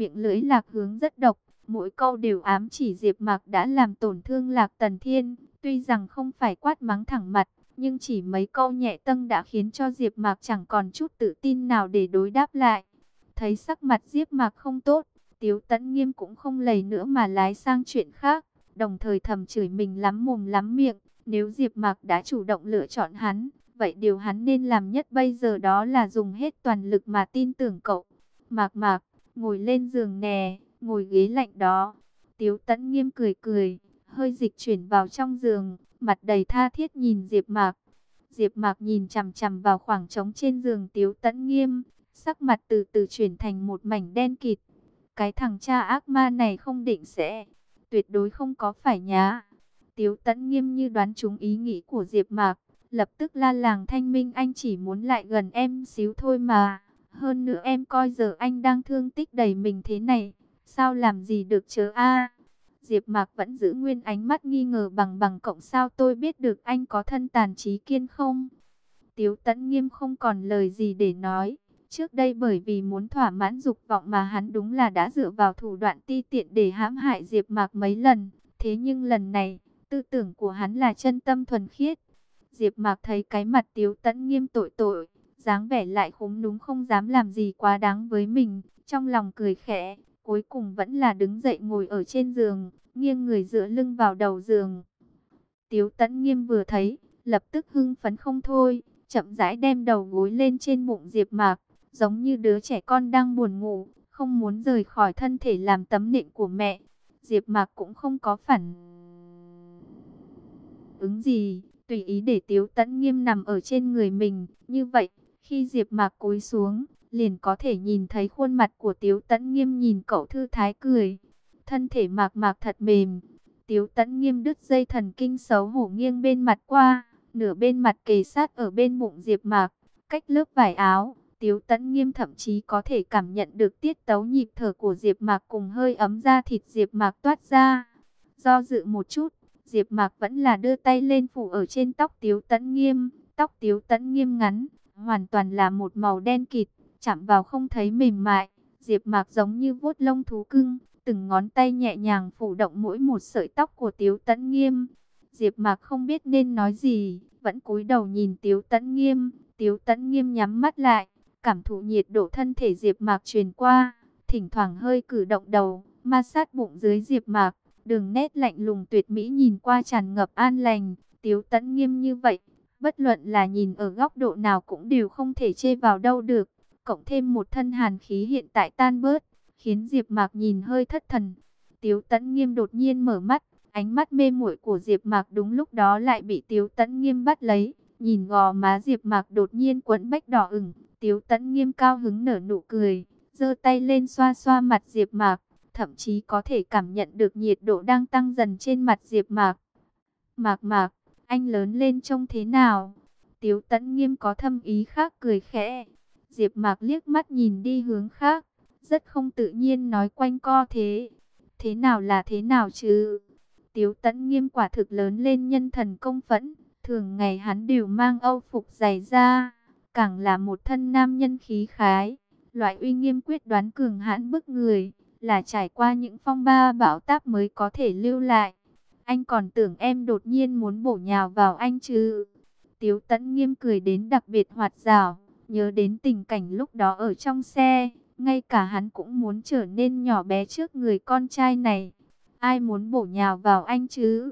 miệng lưỡi lạc hướng rất độc, mỗi câu đều ám chỉ Diệp Mạc đã làm tổn thương Lạc Tần Thiên, tuy rằng không phải quát mắng thẳng mặt, nhưng chỉ mấy câu nhẹ tâng đã khiến cho Diệp Mạc chẳng còn chút tự tin nào để đối đáp lại. Thấy sắc mặt Diệp Mạc không tốt, Tiếu Tấn Nghiêm cũng không lầy nữa mà lái sang chuyện khác, đồng thời thầm chửi mình lắm mồm lắm miệng, nếu Diệp Mạc đã chủ động lựa chọn hắn, vậy điều hắn nên làm nhất bây giờ đó là dùng hết toàn lực mà tin tưởng cậu. Mạc Mạc, ngồi lên giường nè, ngồi ghế lạnh đó. Tiếu Tấn Nghiêm cười cười, hơi dịch chuyển vào trong giường, mặt đầy tha thiết nhìn Diệp Mạc. Diệp Mạc nhìn chằm chằm vào khoảng trống trên giường Tiếu Tấn Nghiêm, sắc mặt từ từ chuyển thành một mảnh đen kịt. Cái thằng cha ác ma này không định sẽ, tuyệt đối không có phải nhá. Tiếu Tấn Nghiêm như đoán trúng ý nghĩ của Diệp Mạc, lập tức la làng thanh minh anh chỉ muốn lại gần em xíu thôi mà. Hơn nữa em coi giờ anh đang thương tích đầy mình thế này, sao làm gì được chớ a? Diệp Mạc vẫn giữ nguyên ánh mắt nghi ngờ bằng bằng cộng sao tôi biết được anh có thân tàn trí kiên không? Tiếu Tấn Nghiêm không còn lời gì để nói. Trước đây bởi vì muốn thỏa mãn dục vọng mà hắn đúng là đã dựa vào thủ đoạn ti tiện để hãm hại Diệp Mạc mấy lần. Thế nhưng lần này, tư tưởng của hắn là chân tâm thuần khiết. Diệp Mạc thấy cái mặt Tiếu Tấn Nghiêm tội tội, dáng vẻ lại khúm núm không dám làm gì quá đáng với mình, trong lòng cười khẽ, cuối cùng vẫn là đứng dậy ngồi ở trên giường, nghiêng người dựa lưng vào đầu giường. Tiếu Tấn Nghiêm vừa thấy, lập tức hưng phấn không thôi, chậm rãi đem đầu gối lên trên bụng Diệp Mạc, giống như đứa trẻ con đang buồn ngủ, không muốn rời khỏi thân thể làm tấm nệm của mẹ. Diệp Mạc cũng không có phản ứng gì, tùy ý để Tiếu Tấn Nghiêm nằm ở trên người mình, như vậy, khi Diệp Mạc cúi xuống, liền có thể nhìn thấy khuôn mặt của Tiếu Tấn Nghiêm nhìn cậu thư thái cười. Thân thể Mạc Mạc thật mềm. Tiếu Tấn Nghiêm đứt dây thần kinh xấu hổ nghiêng bên mặt qua, nửa bên mặt kề sát ở bên bụng Diệp Mạc, cách lớp vải áo. Tiếu Tấn Nghiêm thậm chí có thể cảm nhận được tiết tấu nhịp thở của Diệp Mạc cùng hơi ấm da thịt Diệp Mạc toát ra. Do dự một chút, Diệp Mạc vẫn là đưa tay lên phủ ở trên tóc Tiếu Tấn Nghiêm, tóc Tiếu Tấn Nghiêm ngắn, hoàn toàn là một màu đen kịt, chạm vào không thấy mềm mại. Diệp Mạc giống như vuốt lông thú cưng, từng ngón tay nhẹ nhàng phủ động mỗi một sợi tóc của Tiếu Tấn Nghiêm. Diệp Mạc không biết nên nói gì, vẫn cúi đầu nhìn Tiếu Tấn Nghiêm. Tiếu Tấn Nghiêm nhắm mắt lại, cảm thụ nhiệt độ thân thể Diệp Mạc truyền qua, thỉnh thoảng hơi cử động đầu, ma sát bụng dưới Diệp Mạc, đường nét lạnh lùng tuyệt mỹ nhìn qua tràn ngập an lành. Tiếu Tấn Nghiêm như vậy, bất luận là nhìn ở góc độ nào cũng đều không thể chê vào đâu được. Cộng thêm một thân hàn khí hiện tại tan bớt, khiến Diệp Mạc nhìn hơi thất thần. Tiếu Tấn Nghiêm đột nhiên mở mắt, ánh mắt mê muội của Diệp Mạc đúng lúc đó lại bị Tiếu Tấn Nghiêm bắt lấy. Nhìn gò má Diệp Mạc đột nhiên quấn bách đỏ ửng, Tiếu Tấn Nghiêm cao hứng nở nụ cười, giơ tay lên xoa xoa mặt Diệp Mạc, thậm chí có thể cảm nhận được nhiệt độ đang tăng dần trên mặt Diệp Mạc. "Mạc Mạc, anh lớn lên trông thế nào?" Tiếu Tẫn Nghiêm có thâm ý khác cười khẽ. Diệp Mạc liếc mắt nhìn đi hướng khác, rất không tự nhiên nói quanh co thế. Thế nào là thế nào chứ? Tiếu Tẫn Nghiêm quả thực lớn lên nhân thần công phẫn, thường ngày hắn đều mang âu phục dày da, càng là một thân nam nhân khí khái, loại uy nghiêm quyết đoán cường hãn bức người, là trải qua những phong ba bão táp mới có thể lưu lại. Anh còn tưởng em đột nhiên muốn bổ nhào vào anh chứ? Tiếu Tẫn Nghiêm cười đến đặc biệt hoạt rào. nhớ đến tình cảnh lúc đó ở trong xe, ngay cả hắn cũng muốn trở nên nhỏ bé trước người con trai này. Ai muốn bổ nhào vào anh chứ?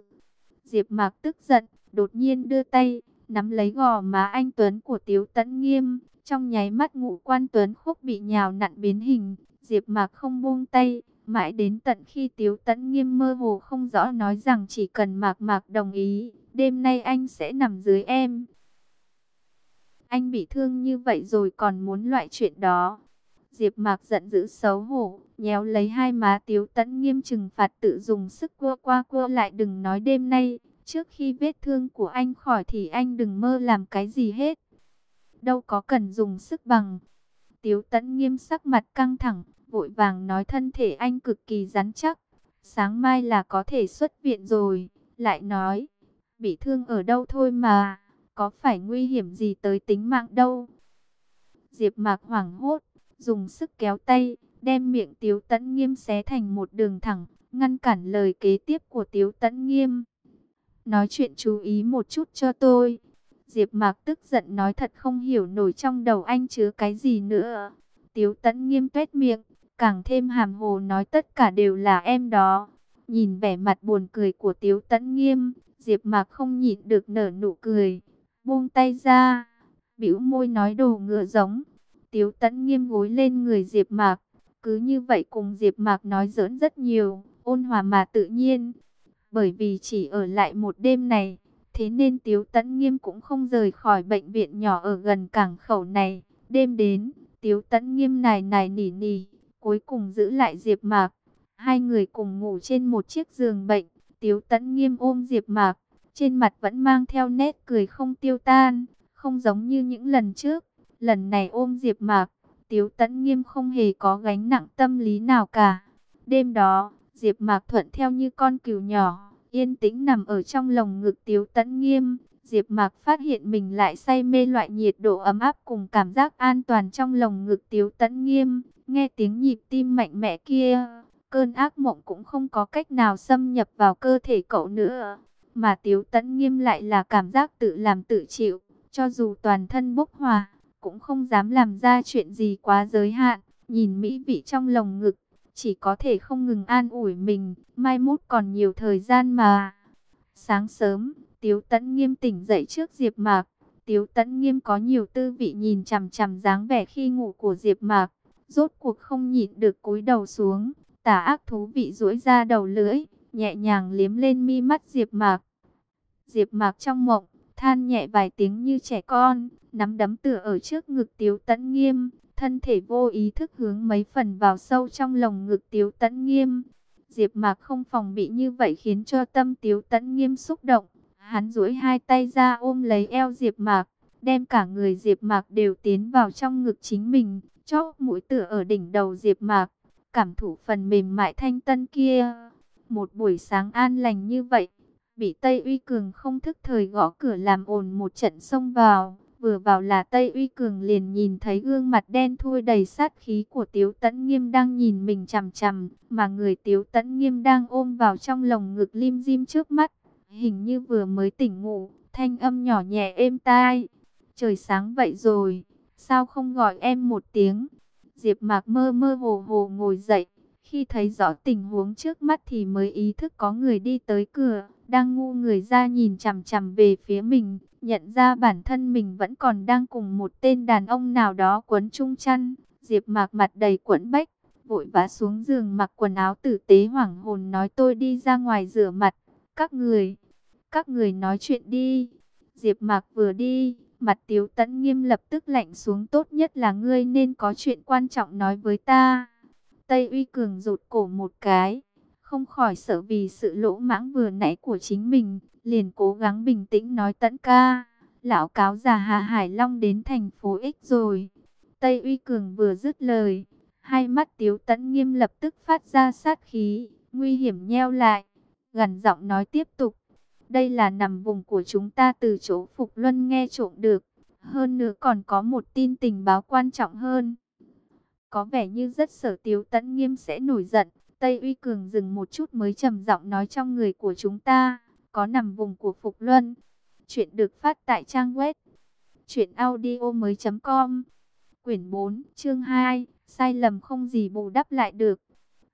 Diệp Mạc tức giận, đột nhiên đưa tay, nắm lấy gò má anh Tuấn của Tiếu Tấn Nghiêm, trong nháy mắt ngũ quan Tuấn Khúc bị nhào nặn biến hình, Diệp Mạc không buông tay, mãi đến tận khi Tiếu Tấn Nghiêm mơ hồ không rõ nói rằng chỉ cần Mạc Mạc đồng ý, đêm nay anh sẽ nằm dưới em. Anh bị thương như vậy rồi còn muốn loại chuyện đó. Diệp Mạc giận dữ xấu hổ, nhéo lấy hai má Tiếu Tấn nghiêm trừng phạt tự dùng sức cua qua cua lại đừng nói đêm nay, trước khi vết thương của anh khỏi thì anh đừng mơ làm cái gì hết. Đâu có cần dùng sức bằng. Tiếu Tấn nghiêm sắc mặt căng thẳng, vội vàng nói thân thể anh cực kỳ rắn chắc, sáng mai là có thể xuất viện rồi, lại nói, bị thương ở đâu thôi mà, có phải nguy hiểm gì tới tính mạng đâu. Diệp Mạc hoảng hốt, dùng sức kéo tay, đem miệng Tiếu Tấn Nghiêm xé thành một đường thẳng, ngăn cản lời kế tiếp của Tiếu Tấn Nghiêm. Nói chuyện chú ý một chút cho tôi. Diệp Mạc tức giận nói thật không hiểu nổi trong đầu anh chứa cái gì nữa. Tiếu Tấn Nghiêm tuét miệng, càng thêm hàm hồ nói tất cả đều là em đó. Nhìn vẻ mặt buồn cười của Tiếu Tấn Nghiêm, Diệp Mạc không nhịn được nở nụ cười, buông tay ra, bĩu môi nói đồ ngựa giống. Tiếu Tấn Nghiêm gối lên người Diệp Mạc, cứ như vậy cùng Diệp Mạc nói giỡn rất nhiều, ôn hòa mà tự nhiên. Bởi vì chỉ ở lại một đêm này, thế nên Tiếu Tấn Nghiêm cũng không rời khỏi bệnh viện nhỏ ở gần cảng khẩu này. Đêm đến, Tiếu Tấn Nghiêm nài nài nỉ nỉ, cuối cùng giữ lại Diệp Mạc. Hai người cùng ngủ trên một chiếc giường bệnh, Tiếu Tấn Nghiêm ôm Diệp Mạc, trên mặt vẫn mang theo nét cười không tiêu tan, không giống như những lần trước. Lần này ôm Diệp Mạc, Tiếu Tấn Nghiêm không hề có gánh nặng tâm lý nào cả. Đêm đó, Diệp Mạc thuận theo như con cừu nhỏ, yên tĩnh nằm ở trong lồng ngực Tiếu Tấn Nghiêm. Diệp Mạc phát hiện mình lại say mê loại nhiệt độ ấm áp cùng cảm giác an toàn trong lồng ngực Tiếu Tấn Nghiêm, nghe tiếng nhịp tim mạnh mẽ kia, cơn ác mộng cũng không có cách nào xâm nhập vào cơ thể cậu nữa, mà Tiếu Tấn Nghiêm lại là cảm giác tự làm tự chịu, cho dù toàn thân bốc hỏa, cũng không dám làm ra chuyện gì quá giới hạn, nhìn mỹ vị trong lồng ngực, chỉ có thể không ngừng an ủi mình, mai mốt còn nhiều thời gian mà. Sáng sớm, Tiếu Tấn Nghiêm tỉnh dậy trước Diệp Mạc. Tiếu Tấn Nghiêm có nhiều tư vị nhìn chằm chằm dáng vẻ khi ngủ của Diệp Mạc, rốt cuộc không nhịn được cúi đầu xuống, tà ác thú vị duỗi ra đầu lưỡi, nhẹ nhàng liếm lên mi mắt Diệp Mạc. Diệp Mạc trong mộng, than nhẹ vài tiếng như trẻ con, nắm đấm tựa ở trước ngực Tiếu Tấn Nghiêm, thân thể vô ý thức hướng mấy phần vào sâu trong lồng ngực Tiếu Tấn Nghiêm. Diệp Mạc không phòng bị như vậy khiến cho tâm Tiếu Tấn Nghiêm xúc động, hắn duỗi hai tay ra ôm lấy eo Diệp Mạc, đem cả người Diệp Mạc đều tiến vào trong ngực chính mình, chóp mũi tựa ở đỉnh đầu Diệp Mạc, cảm thụ phần mềm mại thanh tân kia. Một buổi sáng an lành như vậy, bị Tây Uy Cường không thức thời gõ cửa làm ồn một trận xông vào. Vừa vào là Tây Uy Cường liền nhìn thấy gương mặt đen thui đầy sát khí của Tiếu Tấn Nghiêm đang nhìn mình chằm chằm, mà người Tiếu Tấn Nghiêm đang ôm vào trong lồng ngực lim dim trước mắt, hình như vừa mới tỉnh ngủ, thanh âm nhỏ nhẹ êm tai. Trời sáng vậy rồi, sao không gọi em một tiếng? Diệp Mạc mơ mơ hồ hồ ngồi dậy, khi thấy rõ tình huống trước mắt thì mới ý thức có người đi tới cửa, đang ngu người ra nhìn chằm chằm về phía mình, nhận ra bản thân mình vẫn còn đang cùng một tên đàn ông nào đó quấn chung chăn. Diệp Mạc mặt đầy quẫn bách, vội vã xuống giường mặc quần áo tử tế hoảng hồn nói tôi đi ra ngoài rửa mặt. Các người, các người nói chuyện đi. Diệp Mạc vừa đi, mặt Tiếu Tấn Nghiêm lập tức lạnh xuống tốt nhất là ngươi nên có chuyện quan trọng nói với ta. Tây Uy Cường rụt cổ một cái, không khỏi sợ vì sự lỗ mãng vừa nãy của chính mình, liền cố gắng bình tĩnh nói tẫn ca. Lão cáo già Hà Hải Long đến thành phố X rồi. Tây Uy Cường vừa dứt lời, hai mắt Tiếu Tấn Nghiêm lập tức phát ra sát khí, nguy hiểm nheo lại, gần giọng nói tiếp tục. Đây là nằm vùng của chúng ta từ chỗ Phục Luân nghe trộm được. Hơn nữa còn có một tin tình báo quan trọng hơn. Có vẻ như rất sở Tiếu Tấn Nghiêm sẽ nổi giận. Tây Uy Cường dừng một chút mới trầm giọng nói trong người của chúng ta, có nằm vùng của Phục Luân. Chuyện được phát tại trang web truyện audio mới.com Quyển 4, chương 2, sai lầm không gì bù đắp lại được.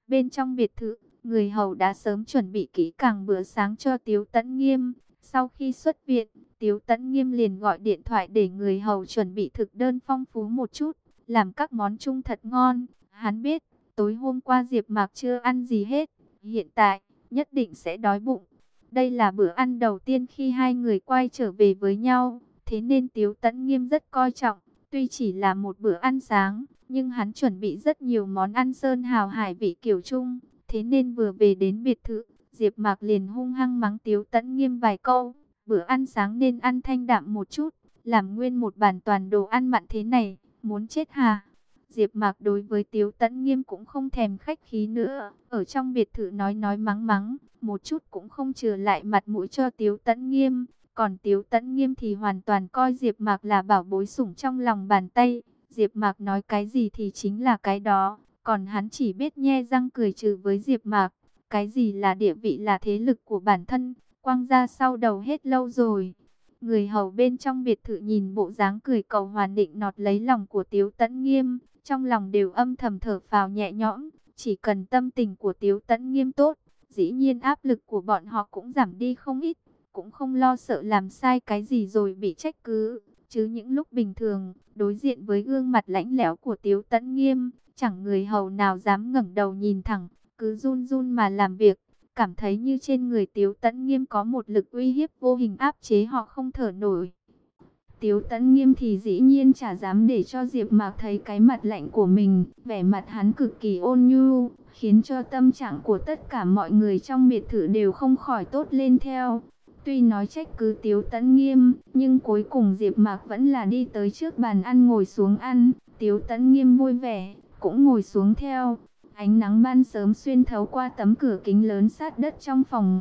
Bên trong biệt thự, người hầu đã sớm chuẩn bị kỹ càng bữa sáng cho Tiếu Tấn Nghiêm. Sau khi xuất viện, Tiếu Tấn Nghiêm liền gọi điện thoại để người hầu chuẩn bị thực đơn phong phú một chút, làm các món chung thật ngon. Hắn biết, Tối hôm qua Diệp Mạc chưa ăn gì hết, hiện tại nhất định sẽ đói bụng. Đây là bữa ăn đầu tiên khi hai người quay trở về với nhau, thế nên Tiếu Tấn Nghiêm rất coi trọng, tuy chỉ là một bữa ăn sáng, nhưng hắn chuẩn bị rất nhiều món ăn sơn hào hải vị kiểu Trung, thế nên vừa về đến biệt thự, Diệp Mạc liền hung hăng mắng Tiếu Tấn Nghiêm vài câu, bữa ăn sáng nên ăn thanh đạm một chút, làm nguyên một bàn toàn đồ ăn mặn thế này, muốn chết hà? Diệp Mạc đối với Tiếu Tấn Nghiêm cũng không thèm khách khí nữa, ở trong biệt thự nói nói mắng mắng, một chút cũng không chừa lại mặt mũi cho Tiếu Tấn Nghiêm, còn Tiếu Tấn Nghiêm thì hoàn toàn coi Diệp Mạc là bảo bối sủng trong lòng bàn tay, Diệp Mạc nói cái gì thì chính là cái đó, còn hắn chỉ biết nhe răng cười trừ với Diệp Mạc. Cái gì là địa vị là thế lực của bản thân, quang ra sau đầu hết lâu rồi. Người hầu bên trong biệt thự nhìn bộ dáng cười cầu hoàn định nọt lấy lòng của Tiếu Tấn Nghiêm, trong lòng đều âm thầm thở phào nhẹ nhõm, chỉ cần tâm tình của Tiếu Tấn Nghiêm tốt, dĩ nhiên áp lực của bọn họ cũng giảm đi không ít, cũng không lo sợ làm sai cái gì rồi bị trách cứ. Chứ những lúc bình thường, đối diện với gương mặt lãnh lẽo của Tiếu Tấn Nghiêm, chẳng người hầu nào dám ngẩng đầu nhìn thẳng, cứ run run mà làm việc. Cảm thấy như trên người Tiếu Tấn Nghiêm có một lực uy hiếp vô hình áp chế họ không thở nổi. Tiếu Tấn Nghiêm thì dĩ nhiên chả dám để cho Diệp Mạc thấy cái mặt lạnh của mình, vẻ mặt hắn cực kỳ ôn nhu, khiến cho tâm trạng của tất cả mọi người trong biệt thự đều không khỏi tốt lên theo. Tuy nói trách cứ Tiếu Tấn Nghiêm, nhưng cuối cùng Diệp Mạc vẫn là đi tới trước bàn ăn ngồi xuống ăn, Tiếu Tấn Nghiêm vui vẻ, cũng ngồi xuống theo. Ánh nắng ban sớm xuyên thấu qua tấm cửa kính lớn sát đất trong phòng.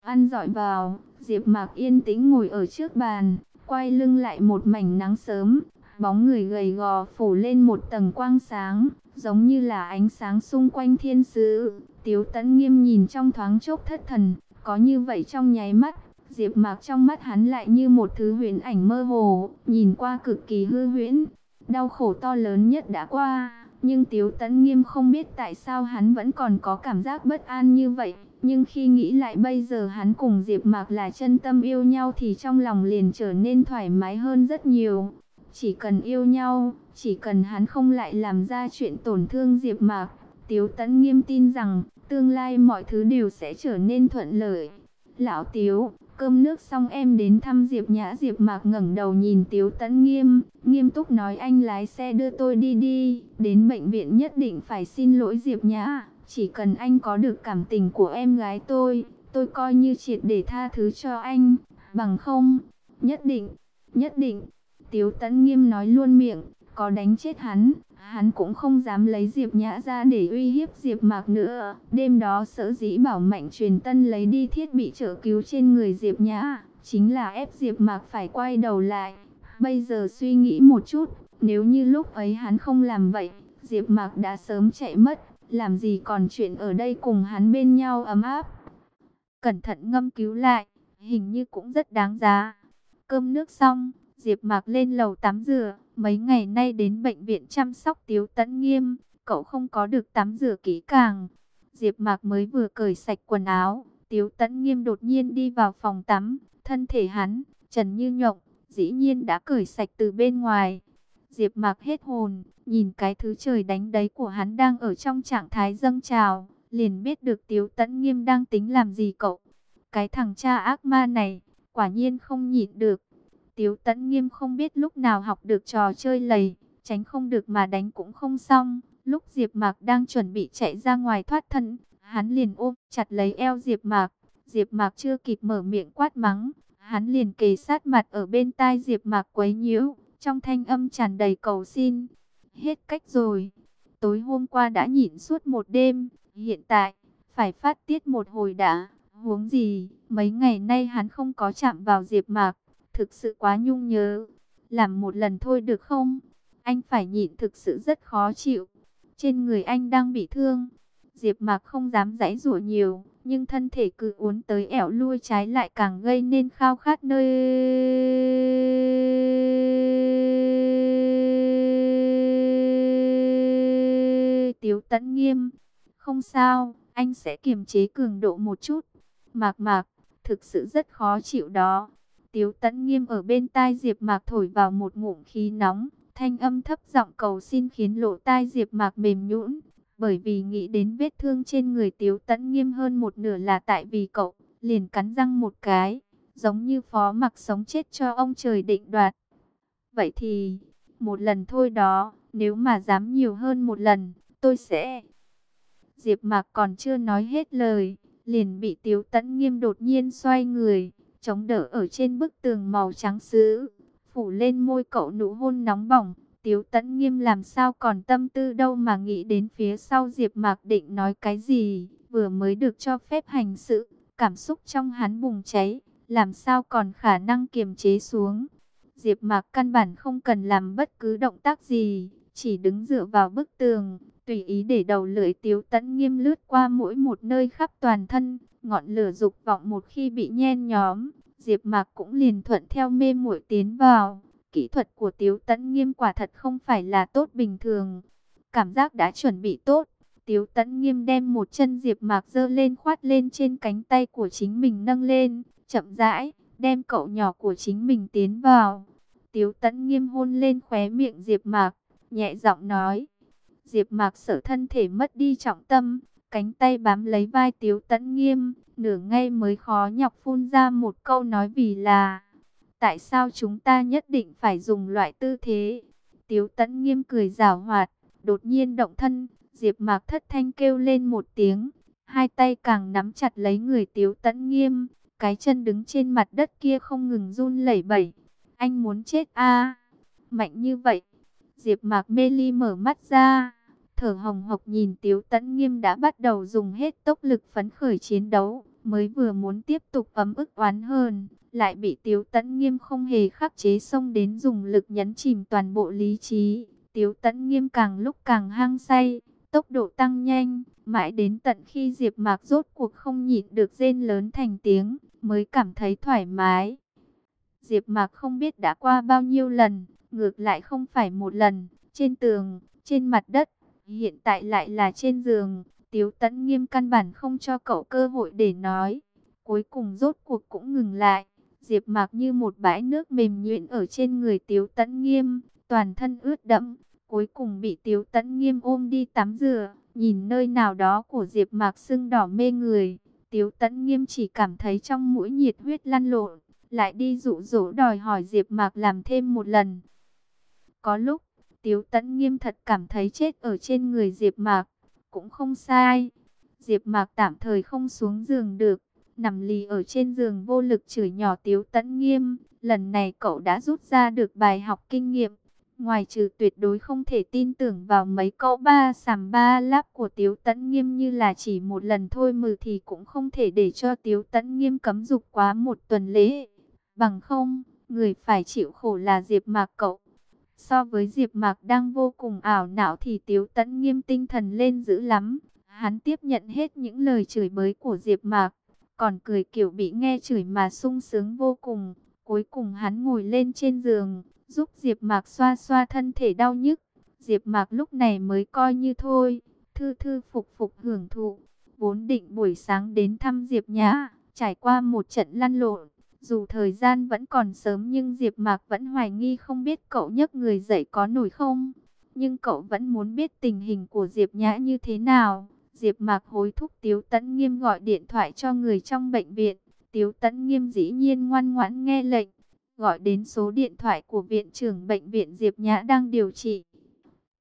Ăn dọi vào, Diệp Mạc yên tĩnh ngồi ở trước bàn, quay lưng lại một mảnh nắng sớm, bóng người gầy gò phủ lên một tầng quang sáng, giống như là ánh sáng xung quanh thiên sứ. Tiếu Tấn Nghiêm nhìn trong thoáng chốc thất thần, có như vậy trong nháy mắt, Diệp Mạc trong mắt hắn lại như một thứ huyền ảnh mơ hồ, nhìn qua cực kỳ hư huyễn. Đau khổ to lớn nhất đã qua, nhưng Tiếu Tấn Nghiêm không biết tại sao hắn vẫn còn có cảm giác bất an như vậy. Nhưng khi nghĩ lại bây giờ hắn cùng Diệp Mạc là chân tâm yêu nhau thì trong lòng liền trở nên thoải mái hơn rất nhiều. Chỉ cần yêu nhau, chỉ cần hắn không lại làm ra chuyện tổn thương Diệp Mạc, Tiếu Tấn Nghiêm tin rằng tương lai mọi thứ đều sẽ trở nên thuận lợi. Lão Tiếu, cơm nước xong em đến thăm Diệp Nhã. Diệp Mạc ngẩng đầu nhìn Tiếu Tấn Nghiêm, nghiêm túc nói anh lái xe đưa tôi đi đi, đến bệnh viện nhất định phải xin lỗi Diệp Nhã, chỉ cần anh có được cảm tình của em gái tôi, tôi coi như triệt để tha thứ cho anh, bằng không, nhất định, nhất định. Tiếu Tấn Nghiêm nói luôn miệng, có đánh chết hắn, hắn cũng không dám lấy Diệp Nhã ra để uy hiếp Diệp Mạc nữa. Đêm đó sở dĩ bảo Mạnh truyền tân lấy đi thiết bị trợ cứu trên người Diệp Nhã, chính là ép Diệp Mạc phải quay đầu lại. Bây giờ suy nghĩ một chút, nếu như lúc ấy hắn không làm vậy, Diệp Mạc đã sớm chạy mất, làm gì còn chuyện ở đây cùng hắn bên nhau ấm áp. Cẩn thận ngâm cứu lại, hình như cũng rất đáng giá. Cơm nước xong, Diệp Mạc lên lầu tắm rửa, mấy ngày nay đến bệnh viện chăm sóc Tiếu Tấn Nghiêm, cậu không có được tắm rửa kỹ càng. Diệp Mạc mới vừa cởi sạch quần áo, Tiếu Tấn Nghiêm đột nhiên đi vào phòng tắm, thân thể hắn trần như nhộng, dĩ nhiên đã cởi sạch từ bên ngoài. Diệp Mạc hết hồn, nhìn cái thứ trời đánh đấy của hắn đang ở trong trạng thái dâng trào, liền biết được Tiếu Tấn Nghiêm đang tính làm gì cậu. Cái thằng cha ác ma này, quả nhiên không nhịn được. Tiếu Tấn Nghiêm không biết lúc nào học được trò chơi lầy, tránh không được mà đánh cũng không xong. Lúc Diệp Mạc đang chuẩn bị chạy ra ngoài thoát thân, hắn liền ôm chặt lấy eo Diệp Mạc. Diệp Mạc chưa kịp mở miệng quát mắng, hắn liền kề sát mặt ở bên tai Diệp Mạc quấy nhiễu, trong thanh âm tràn đầy cầu xin. Hết cách rồi. Tối hôm qua đã nhịn suốt một đêm, hiện tại phải phát tiết một hồi đã. Huống gì, mấy ngày nay hắn không có chạm vào Diệp Mạc, thực sự quá nhung nhớ. Làm một lần thôi được không? Anh phải nhịn thực sự rất khó chịu. Trên người anh đang bị thương. Diệp Mạc không dám giãy giụa nhiều, nhưng thân thể cứ uốn tới ẻo lui trái lại càng gây nên khao khát nơi Tiếu Tấn Nghiêm, không sao, anh sẽ kiềm chế cường độ một chút. Mạc Mạc, thực sự rất khó chịu đó. Tiếu Tấn Nghiêm ở bên tai Diệp Mạc thổi vào một ngụm khí nóng, thanh âm thấp giọng cầu xin khiến lỗ tai Diệp Mạc mềm nhũn, bởi vì nghĩ đến vết thương trên người Tiếu Tấn Nghiêm hơn một nửa là tại vì cậu, liền cắn răng một cái, giống như phó mặc sống chết cho ông trời định đoạt. Vậy thì, một lần thôi đó, nếu mà dám nhiều hơn một lần, tôi sẽ... Diệp Mạc còn chưa nói hết lời, liền bị Tiếu Tấn Nghiêm đột nhiên xoay người, chống đỡ ở trên bức tường màu trắng sứ, phủ lên môi cậu nụ hôn nóng bỏng. Tiếu Tẫn Nghiêm làm sao còn tâm tư đâu mà nghĩ đến phía sau Diệp Mạc định nói cái gì, vừa mới được cho phép hành sự, cảm xúc trong hắn bùng cháy, làm sao còn khả năng kiềm chế xuống. Diệp Mạc căn bản không cần làm bất cứ động tác gì, chỉ đứng dựa vào bức tường, tùy ý để đầu lưỡi Tiếu Tấn Nghiêm lướt qua mỗi một nơi khắp toàn thân, ngọn lửa dục vọng một khi bị nhen nhóm, Diệp Mạc cũng liền thuận theo mê muội tiến vào. Kỹ thuật của Tiếu Tấn Nghiêm quả thật không phải là tốt bình thường. Cảm giác đã chuẩn bị tốt, Tiếu Tấn Nghiêm đem một chân Diệp Mạc giơ lên khoát lên trên cánh tay của chính mình nâng lên, chậm rãi đem cậu nhỏ của chính mình tiến vào. Tiếu Tấn Nghiêm hôn lên khóe miệng Diệp Mạc, nhẹ giọng nói. Diệp Mạc sở thân thể mất đi trọng tâm, cánh tay bám lấy vai Tiếu Tấn Nghiêm, nửa ngay mới khó nhọc phun ra một câu nói vì là Tại sao chúng ta nhất định phải dùng loại tư thế? Tiếu Tấn Nghiêm cười giảo hoạt, đột nhiên động thân, Diệp Mạc thất thanh kêu lên một tiếng, hai tay càng nắm chặt lấy người Tiếu Tấn Nghiêm, cái chân đứng trên mặt đất kia không ngừng run lẩy bẩy. Anh muốn chết a? Mạnh như vậy. Diệp Mạc mê ly mở mắt ra, thở hồng hộc nhìn Tiếu Tấn Nghiêm đã bắt đầu dùng hết tốc lực phấn khởi chiến đấu, mới vừa muốn tiếp tục ấm ức oán hơn, lại bị Tiếu Tấn Nghiêm không hề khắc chế xông đến dùng lực nhấn chìm toàn bộ lý trí. Tiếu Tấn Nghiêm càng lúc càng hăng say, tốc độ tăng nhanh, mãi đến tận khi Diệp Mạc rốt cuộc không nhịn được rên lớn thành tiếng, mới cảm thấy thoải mái. Diệp Mạc không biết đã qua bao nhiêu lần, ngược lại không phải một lần, trên tường, trên mặt đất, hiện tại lại là trên giường, Tiếu Tẫn Nghiêm căn bản không cho cậu cơ hội để nói. Cuối cùng rốt cuộc cũng ngừng lại. Diệp Mạc như một bãi nước mềm nhuyễn ở trên người Tiếu Tẫn Nghiêm, toàn thân ướt đẫm, cuối cùng bị Tiếu Tẫn Nghiêm ôm đi tắm rửa, nhìn nơi nào đó của Diệp Mạc sưng đỏ mê người, Tiếu Tẫn Nghiêm chỉ cảm thấy trong mũi nhiệt huyết lăn lộn, lại đi dụ dỗ đòi hỏi Diệp Mạc làm thêm một lần. Có lúc, Tiếu Tấn Nghiêm thật cảm thấy chết ở trên người Diệp Mạc, cũng không sai. Diệp Mạc tạm thời không xuống giường được, nằm lì ở trên giường vô lực chửi nhỏ Tiếu Tấn Nghiêm, lần này cậu đã rút ra được bài học kinh nghiệm. Ngoài trừ tuyệt đối không thể tin tưởng vào mấy cậu ba sàm ba láp của Tiếu Tấn Nghiêm như là chỉ một lần thôi mừ thì cũng không thể để cho Tiếu Tấn Nghiêm cấm dục quá một tuần lễ. Bằng không, người phải chịu khổ là Diệp Mạc cậu. So với Diệp Mạc đang vô cùng ảo não thì Tiếu Tấn Nghiêm tinh thần lên dữ lắm. Hắn tiếp nhận hết những lời chửi bới của Diệp Mạc, còn cười kiểu bị nghe chửi mà sung sướng vô cùng. Cuối cùng hắn ngồi lên trên giường, giúp Diệp Mạc xoa xoa thân thể đau nhức. Diệp Mạc lúc này mới coi như thôi, thư thư phục phục hưởng thụ. Vốn định buổi sáng đến thăm Diệp Nhã, trải qua một trận lăn lộn, dù thời gian vẫn còn sớm nhưng Diệp Mạc vẫn hoài nghi không biết cậu nhấc người dậy có nổi không. Nhưng cậu vẫn muốn biết tình hình của Diệp Nhã như thế nào. Diệp Mạc hối thúc Tiếu Tấn Nghiêm gọi điện thoại cho người trong bệnh viện. Tiếu Tấn Nghiêm dĩ nhiên ngoan ngoãn nghe lệnh, gọi đến số điện thoại của viện trưởng bệnh viện Diệp Nhã đang điều trị.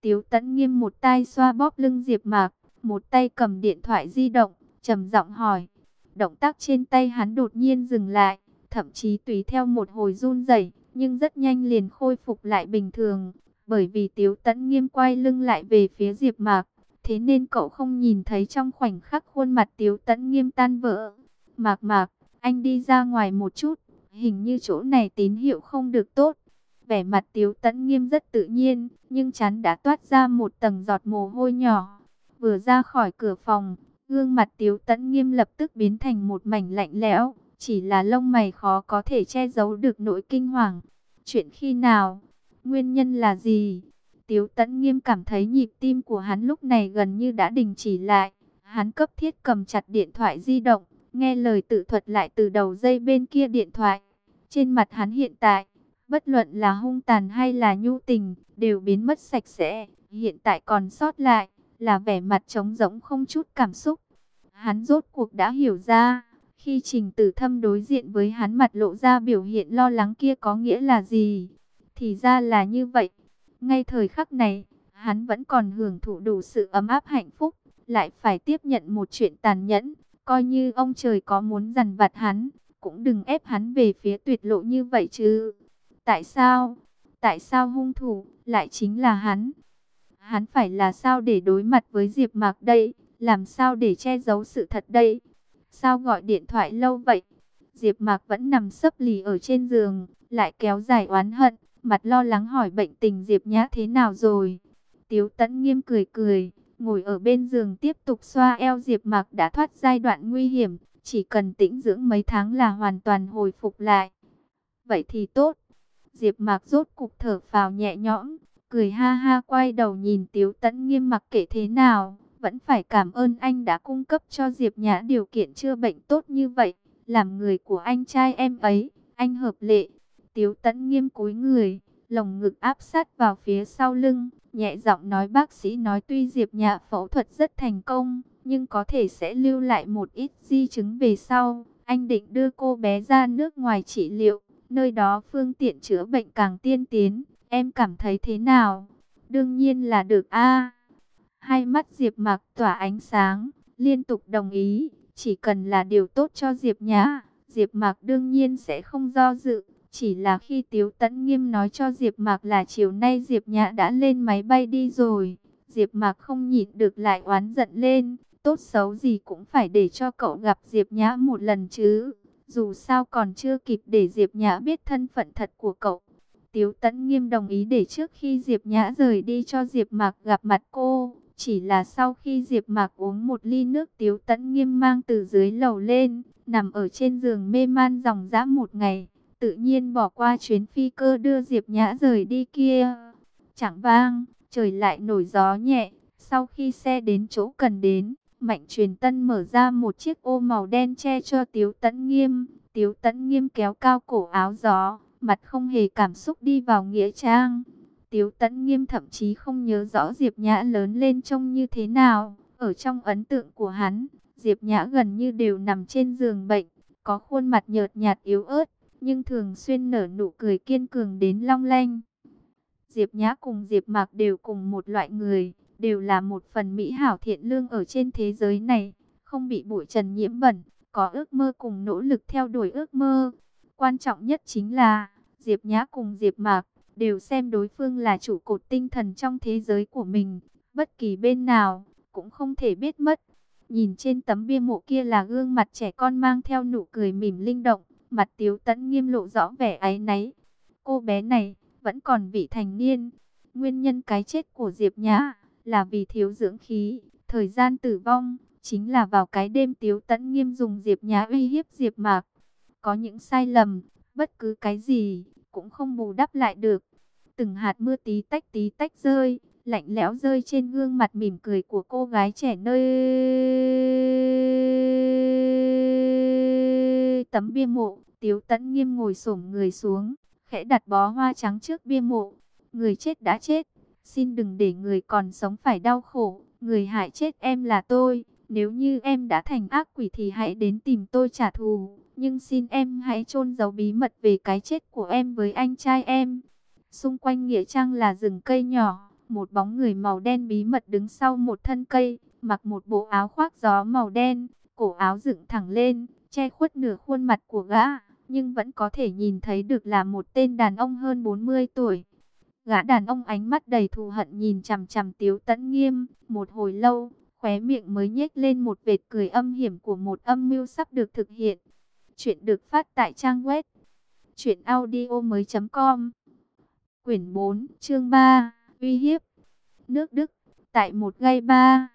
Tiếu Tấn Nghiêm một tay xoa bóp lưng Diệp Mạc, một tay cầm điện thoại di động, trầm giọng hỏi. Động tác trên tay hắn đột nhiên dừng lại, thậm chí tùy theo một hồi run rẩy, nhưng rất nhanh liền khôi phục lại bình thường, bởi vì Tiếu Tấn Nghiêm quay lưng lại về phía Diệp Mạc, thế nên cậu không nhìn thấy trong khoảnh khắc khuôn mặt Tiếu Tấn Nghiêm tan vỡ. "Mạc Mạc, anh đi ra ngoài một chút, hình như chỗ này tín hiệu không được tốt." Vẻ mặt Tiếu Tấn Nghiêm rất tự nhiên, nhưng chán đã toát ra một tầng giọt mồ hôi nhỏ. Vừa ra khỏi cửa phòng, gương mặt Tiếu Tấn Nghiêm lập tức biến thành một mảnh lạnh lẽo. Chỉ là lông mày khó có thể che giấu được nỗi kinh hoàng. Chuyện khi nào? Nguyên nhân là gì? Tiếu tẫn nghiêm cảm thấy nhịp tim của hắn lúc này gần như đã đình chỉ lại. Hắn cấp thiết cầm chặt điện thoại di động, nghe lời tự thuật lại từ đầu dây bên kia điện thoại. Trên mặt hắn hiện tại, bất luận là hung tàn hay là nhu tình, đều biến mất sạch sẽ. Hiện tại còn sót lại, là vẻ mặt trống rỗng không chút cảm xúc. Hắn rốt cuộc đã hiểu ra, khi Trình Tử Thâm đối diện với hắn mặt lộ ra biểu hiện lo lắng kia có nghĩa là gì? Thì ra là như vậy. Ngay thời khắc này, hắn vẫn còn hưởng thụ đủ sự ấm áp hạnh phúc, lại phải tiếp nhận một chuyện tàn nhẫn, coi như ông trời có muốn dằn vặt hắn, cũng đừng ép hắn về phía tuyệt lộ như vậy chứ. Tại sao? Tại sao hung thủ lại chính là hắn? Hắn phải là sao để đối mặt với Diệp Mạc đây? Làm sao để che giấu sự thật đây? Sao gọi điện thoại lâu vậy? Diệp Mạc vẫn nằm sấp lì ở trên giường, lại kéo dài oán hận, mặt lo lắng hỏi bệnh tình Diệp Nhã thế nào rồi. Tiếu Tấn Nghiêm cười cười, ngồi ở bên giường tiếp tục xoa eo Diệp Mạc đã thoát giai đoạn nguy hiểm, chỉ cần tĩnh dưỡng mấy tháng là hoàn toàn hồi phục lại. Vậy thì tốt. Diệp Mạc rốt cục thở phào nhẹ nhõm, cười ha ha quay đầu nhìn Tiếu Tấn Nghiêm mặc kệ thế nào, vẫn phải cảm ơn anh đã cung cấp cho Diệp Nhã điều kiện chữa bệnh tốt như vậy, làm người của anh trai em ấy, anh hợp lệ. Tiếu Tấn Nghiêm cúi người, lồng ngực áp sát vào phía sau lưng, nhẹ giọng nói bác sĩ nói tuy Diệp Nhã phẫu thuật rất thành công, nhưng có thể sẽ lưu lại một ít di chứng về sau. Anh định đưa cô bé ra nước ngoài trị liệu, nơi đó phương tiện chữa bệnh càng tiên tiến. Em cảm thấy thế nào? Đương nhiên là được a. Hai mắt Diệp Mạc tỏa ánh sáng, liên tục đồng ý, chỉ cần là điều tốt cho Diệp Nhã, Diệp Mạc đương nhiên sẽ không do dự. Chỉ là khi Tiếu Tấn Nghiêm nói cho Diệp Mạc là chiều nay Diệp Nhã đã lên máy bay đi rồi, Diệp Mạc không nhịn được lại oán giận lên, tốt xấu gì cũng phải để cho cậu gặp Diệp Nhã một lần chứ. Dù sao còn chưa kịp để Diệp Nhã biết thân phận thật của cậu. Tiếu Tấn Nghiêm đồng ý để trước khi Diệp Nhã rời đi cho Diệp Mạc gặp mặt cô. Chỉ là sau khi Diệp Mạc uống một ly nước Tiếu Tấn Nghiêm mang từ dưới lầu lên, nằm ở trên giường mê man dòng dã một ngày, tự nhiên bỏ qua chuyến phi cơ đưa Diệp Nhã rời đi kia. Chẳng vang, trời lại nổi gió nhẹ, sau khi xe đến chỗ cần đến, Mạnh truyền tân mở ra một chiếc ô màu đen che cho Tiếu Tấn Nghiêm. Tiếu Tấn Nghiêm kéo cao cổ áo gió, mặt không hề cảm xúc đi vào nghĩa trang. Tiếu Tấn Nghiêm thậm chí không nhớ rõ Diệp Nhã lớn lên trông như thế nào. Ở trong ấn tượng của hắn, Diệp Nhã gần như đều nằm trên giường bệnh, có khuôn mặt nhợt nhạt yếu ớt, nhưng thường xuyên nở nụ cười kiên cường đến long lanh. Diệp Nhã cùng Diệp Mạc đều cùng một loại người, đều là một phần mỹ hảo thiện lương ở trên thế giới này, không bị bụi trần nhiễm bẩn, có ước mơ cùng nỗ lực theo đuổi ước mơ. Quan trọng nhất chính là, Diệp Nhã cùng Diệp Mạc đều xem đối phương là trụ cột tinh thần trong thế giới của mình, bất kỳ bên nào cũng không thể biết mất. Nhìn trên tấm bia mộ kia là gương mặt trẻ con mang theo nụ cười mỉm linh động, mặt Tiếu Tấn nghiêm lộ rõ vẻ áy náy. Cô bé này vẫn còn vị thành niên, nguyên nhân cái chết của Diệp Nhã là vì thiếu dưỡng khí, thời gian tử vong, chính là vào cái đêm Tiếu Tấn Nghiêm dùng Diệp Nhã uy hiếp Diệp Mạc. Có những sai lầm, bất cứ cái gì, cũng không bù đắp lại được. Từng hạt mưa tí tách tí tách rơi, lạnh lẽo rơi trên gương mặt mỉm cười của cô gái trẻ nơi tấm bia mộ. Tiếu Tấn Nghiêm ngồi xổm người xuống, khẽ đặt bó hoa trắng trước bia mộ. Người chết đã chết, Xin đừng để người còn sống phải đau khổ, người hại chết em là tôi. Nếu như em đã thành ác quỷ thì hãy đến tìm tôi trả thù. Nhưng xin em hãy chôn giấu bí mật về cái chết của em với anh trai em. Xung quanh Nghĩa Trang là rừng cây nhỏ. Một bóng người màu đen bí mật đứng sau một thân cây. Mặc một bộ áo khoác gió màu đen. Cổ áo dựng thẳng lên. Che khuất nửa khuôn mặt của gã. Nhưng vẫn có thể nhìn thấy được là một tên đàn ông hơn 40 tuổi Gã đàn ông ánh mắt đầy thù hận nhìn chằm chằm Tiếu Tấn Nghiêm, một hồi lâu, khóe miệng mới nhếch lên một vệt cười âm hiểm của một âm mưu sắp được thực hiện. Chuyện được phát tại trang web truyệnaudiomoi.com. Quyển 4, chương 3, uy hiếp. Nước Đức, tại một gây ba,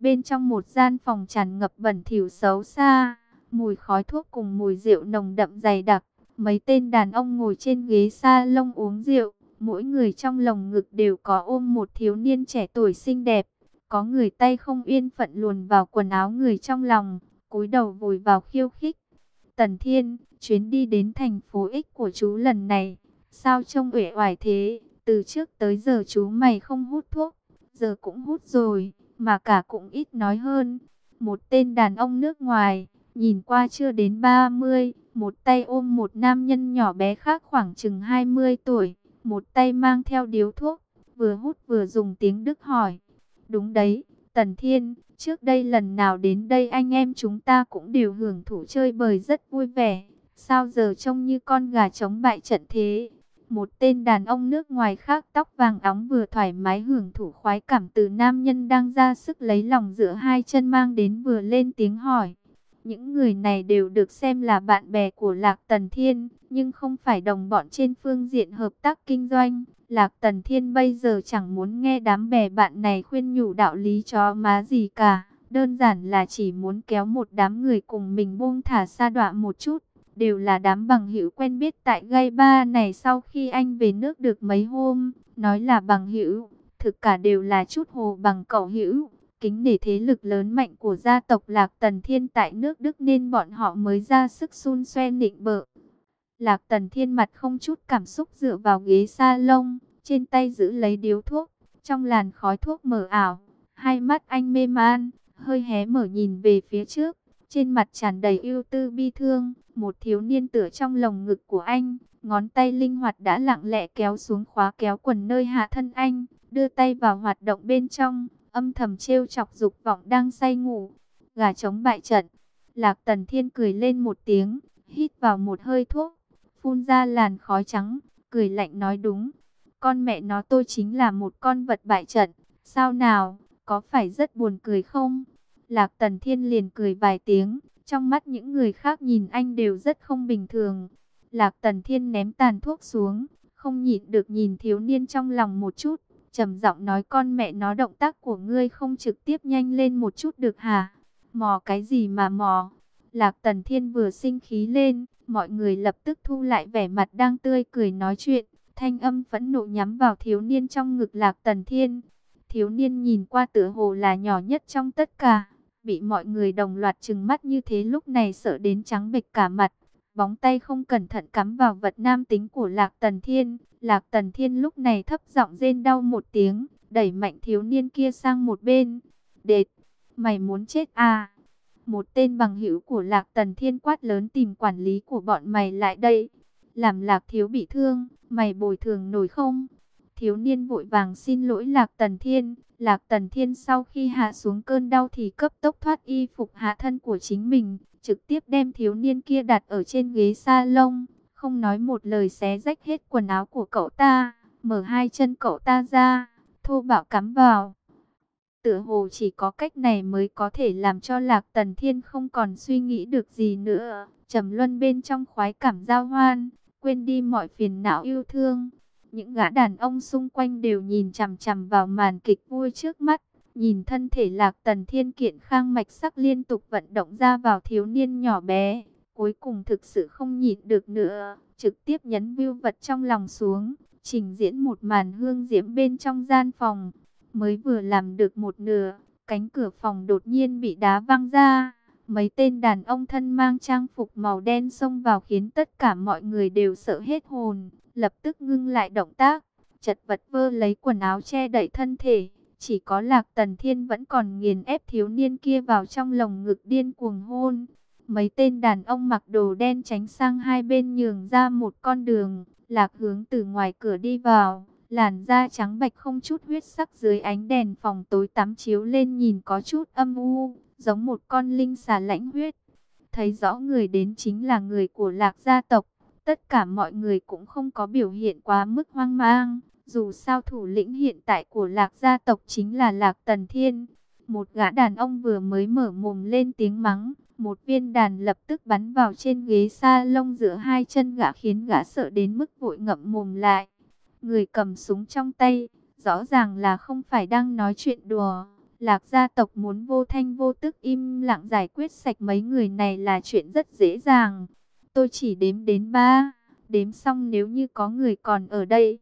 bên trong một gian phòng tràn ngập bẩn thỉu xấu xa, mùi khói thuốc cùng mùi rượu nồng đậm dày đặc, mấy tên đàn ông ngồi trên ghế sa lông uống rượu Mỗi người trong lồng ngực đều có ôm một thiếu niên trẻ tuổi xinh đẹp. Có người tay không yên phận luồn vào quần áo người trong lòng, cúi đầu vùi vào khiêu khích. Tần Thiên, chuyến đi đến thành phố X của chú lần này, sao trông uể oải thế? Từ trước tới giờ chú mày không hút thuốc, giờ cũng hút rồi, mà cả cũng ít nói hơn. Một tên đàn ông nước ngoài, nhìn qua chưa đến 30, một tay ôm một nam nhân nhỏ bé khác khoảng chừng 20 tuổi một tay mang theo điếu thuốc, vừa hút vừa dùng tiếng Đức hỏi. Đúng đấy, Tần Thiên, trước đây lần nào đến đây anh em chúng ta cũng đều hưởng thụ chơi bời rất vui vẻ. Sao giờ trông như con gà trống bại trận thế? Một tên đàn ông nước ngoài khác tóc vàng óng vừa thoải mái hưởng thụ khoái cảm từ nam nhân đang ra sức lấy lòng giữa hai chân mang đến vừa lên tiếng hỏi. Những người này đều được xem là bạn bè của Lạc Tần Thiên, nhưng không phải đồng bọn trên phương diện hợp tác kinh doanh. Lạc Tần Thiên bây giờ chẳng muốn nghe đám bè bạn này khuyên nhủ đạo lý cho má gì cả. Đơn giản là chỉ muốn kéo một đám người cùng mình buông thả xa đọa một chút. Đều là đám bằng hữu quen biết tại gây ba này sau khi anh về nước được mấy hôm. Nói là bằng hữu, thực cả đều là chút hồ bằng cậu hữu kính để thế lực lớn mạnh của gia tộc Lạc Tần Thiên tại nước Đức nên bọn họ mới ra sức xun xoe nịnh bợ. Lạc Tần Thiên mặt không chút cảm xúc dựa vào ghế salon, trên tay giữ lấy điếu thuốc, trong làn khói thuốc mờ ảo, hai mắt anh mê man, hơi hé mở nhìn về phía trước, trên mặt tràn đầy ưu tư bi thương, một thiếu niên tựa trong lồng ngực của anh, ngón tay linh hoạt đã lặng lẽ kéo xuống khóa kéo quần nơi hạ thân anh, đưa tay vào hoạt động bên trong, âm thầm trêu chọc dục vọng đang say ngủ. Gà trống bại trận, Lạc Tần Thiên cười lên một tiếng, hít vào một hơi thuốc, phun ra làn khói trắng, cười lạnh nói đúng. Con mẹ nó tôi chính là một con vật bại trận, sao nào, có phải rất buồn cười không? Lạc Tần Thiên liền cười vài tiếng, trong mắt những người khác nhìn anh đều rất không bình thường. Lạc Tần Thiên ném tàn thuốc xuống, không nhịn được nhìn thiếu niên trong lòng một chút, trầm giọng nói con mẹ nó động tác của ngươi không trực tiếp nhanh lên một chút được hả? Mò cái gì mà mò? Lạc Tần Thiên vừa sinh khí lên, mọi người lập tức thu lại vẻ mặt đang tươi cười nói chuyện, thanh âm phẫn nộ nhắm vào thiếu niên trong ngực Lạc Tần Thiên. Thiếu niên nhìn qua tựa hồ là nhỏ nhất trong tất cả, bị mọi người đồng loạt trừng mắt như thế lúc này sợ đến trắng bệch cả mặt. Bóng tay không cẩn thận cắm vào vật nam tính của Lạc Tần Thiên. Lạc Tần Thiên lúc này thấp giọng rên đau một tiếng, đẩy mạnh thiếu niên kia sang một bên. Đệt, mày muốn chết à? Một tên bằng hữu của Lạc Tần Thiên quát lớn tìm quản lý của bọn mày lại đây. Làm Lạc Thiếu bị thương, mày bồi thường nổi không? Thiếu niên vội vàng xin lỗi Lạc Tần Thiên. Lạc Tần Thiên sau khi hạ xuống cơn đau thì cấp tốc thoát y phục hạ thân của chính mình, trực tiếp đem thiếu niên kia đặt ở trên ghế salon, không nói một lời xé rách hết quần áo của cậu ta, mở hai chân cậu ta ra, thô bạo cắm vào. Tựa hồ chỉ có cách này mới có thể làm cho Lạc Tần Thiên không còn suy nghĩ được gì nữa, trầm luân bên trong khoái cảm giao hoan, quên đi mọi phiền não yêu thương. Những gã đàn ông xung quanh đều nhìn chằm chằm vào màn kịch vui trước mắt. Nhìn thân thể lạc tần thiên kiện khang mạch sắc liên tục vận động ra vào thiếu niên nhỏ bé. Cuối cùng thực sự không nhịn được nữa. Trực tiếp nhấn view vật trong lòng xuống. Trình diễn một màn hương diễm bên trong gian phòng. Mới vừa làm được một nửa. Cánh cửa phòng đột nhiên bị đá văng ra. Mấy tên đàn ông thân mang trang phục màu đen xông vào khiến tất cả mọi người đều sợ hết hồn lập tức ngưng lại động tác, chật vật vơ lấy quần áo che đậy thân thể. Chỉ có Lạc Tần Thiên vẫn còn nghiền ép thiếu niên kia vào trong lồng ngực điên cuồng hôn. Mấy tên đàn ông mặc đồ đen tránh sang hai bên nhường ra một con đường. Lạc hướng từ ngoài cửa đi vào. Làn da trắng bạch không chút huyết sắc dưới ánh đèn phòng tối tắm chiếu lên nhìn có chút âm u, giống một con linh xà lãnh huyết. Thấy rõ người đến chính là người của lạc gia tộc. Tất cả mọi người cũng không có biểu hiện quá mức hoang mang. Dù sao thủ lĩnh hiện tại của lạc gia tộc chính là lạc tần thiên. Một gã đàn ông vừa mới mở mồm lên tiếng mắng. Một viên đàn lập tức bắn vào trên ghế sa lông giữa hai chân gã khiến gã sợ đến mức vội ngậm mồm lại. Người cầm súng trong tay, rõ ràng là không phải đang nói chuyện đùa. Lạc gia tộc muốn vô thanh vô tức im lặng giải quyết sạch mấy người này là chuyện rất dễ dàng. Tôi chỉ đếm đến ba, đếm xong nếu như có người còn ở đây.